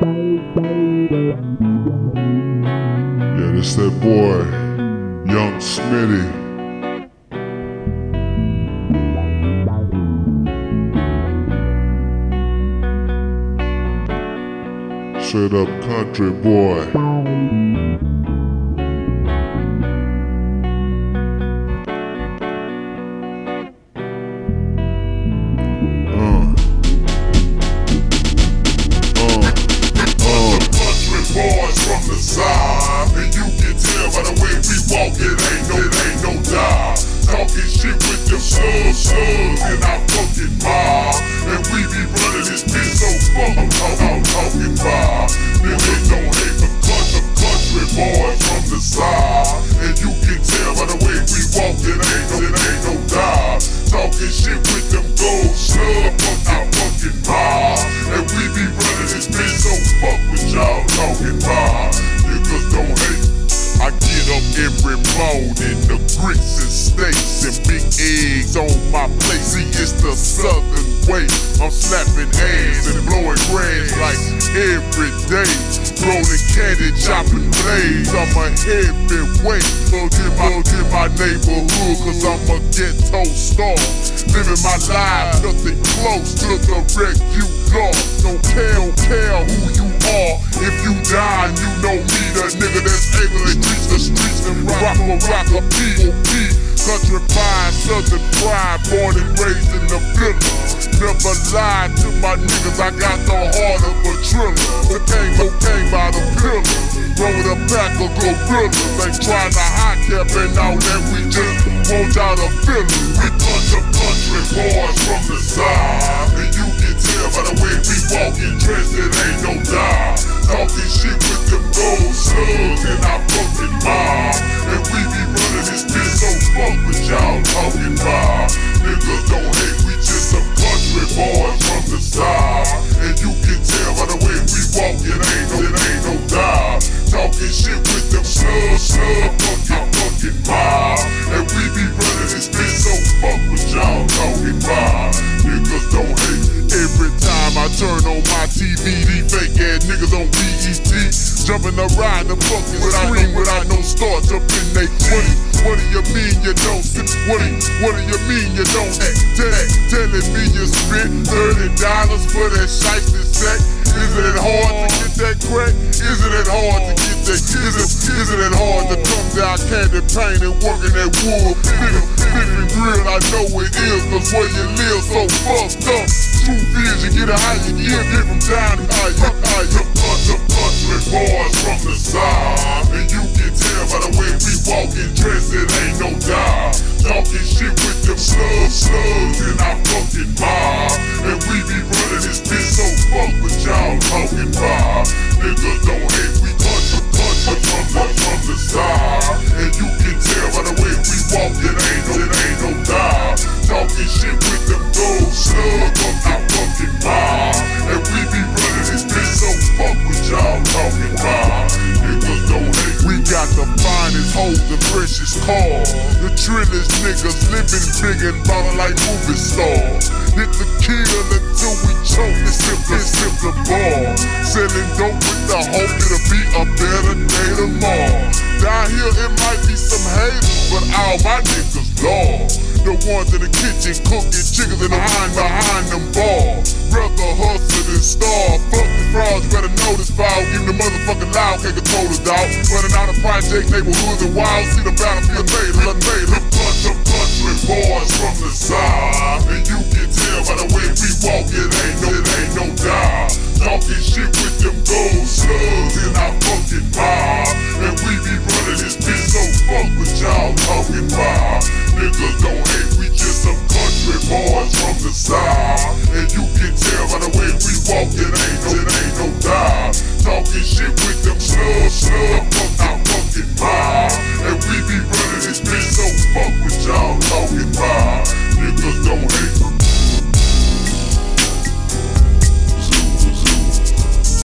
Yeah, this that boy, Young Smitty. Straight up country boy. Bitch so fuck, I'm talk, I'm talking by. Niggas don't hate the country, country boys from the side. And you can tell by the way we walk, it ain't no, it ain't no die. Talking shit with them gold slugs, fuck our fucking mob. And we be running this bitch so fuck with y'all talking about. Niggas don't hate. I get up every morning, the grits and steaks and big eggs on my plate. It's the southern way. I'm slapping ass and blowing grass like every day. Rolling candy, chopping blades. I'm a heavyweight. Look in my, in my neighborhood, cause I'm a ghetto star. Living my life, nothing close to the wreck you lost. Don't care, don't care who you are. If you die, you know me, the nigga that's able to reach the streets and rock a rock a P.O.P. Fine, southern pride, born and raised in the villa. Never lied to my niggas, I got the heart of a driller. The came, oh, the came by the pillar. Roll with a pack of gorillas. Ain't trying to high cap and all that, we just want y'all to feel. We punch a country boys from the side. And you can tell by the way we walk and dressed, it ain't no die. Talking shit with them gold slugs in our turn on my TV, these fake ass niggas on BET jumping the fucking screen without no starch up in they feet. What do you mean you don't sit? What do, what do you mean you don't act? Tell, telling me you spent thirty dollars for that shiesty sack? Isn't it hard to get that crack? Isn't it hard to get that? Isn't, it hard to come down candy paint and working that wood? Bigger, bigger grill, I know it is, cause where you live so fucked up. Is, you get a high, you get, get from down high, you high, you punch a country boys from the side. And you can tell by the way we walking, dressed, it ain't no hoes and precious cars. The trillest niggas living big and ballin' like movie stars. Hit the kill until we choke and sip the, sip the bar. Selling dope with the hope it'll be a better day tomorrow. Down here it might be some haters, but all my niggas law. The ones in the kitchen cooking chickens and behind behind them bars. Brother hustle and star. Fuck the frauds, better this foul. Give the motherfucking loud, can't project neighborhoods and wild. See the battlefield later, later. Bunch of country boys from the side. And you can tell by the way we walk, it ain't no, it ain't no die. Talking shit with them gold slugs in our fucking mob. And we be running this bitch so fuck with y'all talking about. Niggas don't hate, we just some country boys from the side.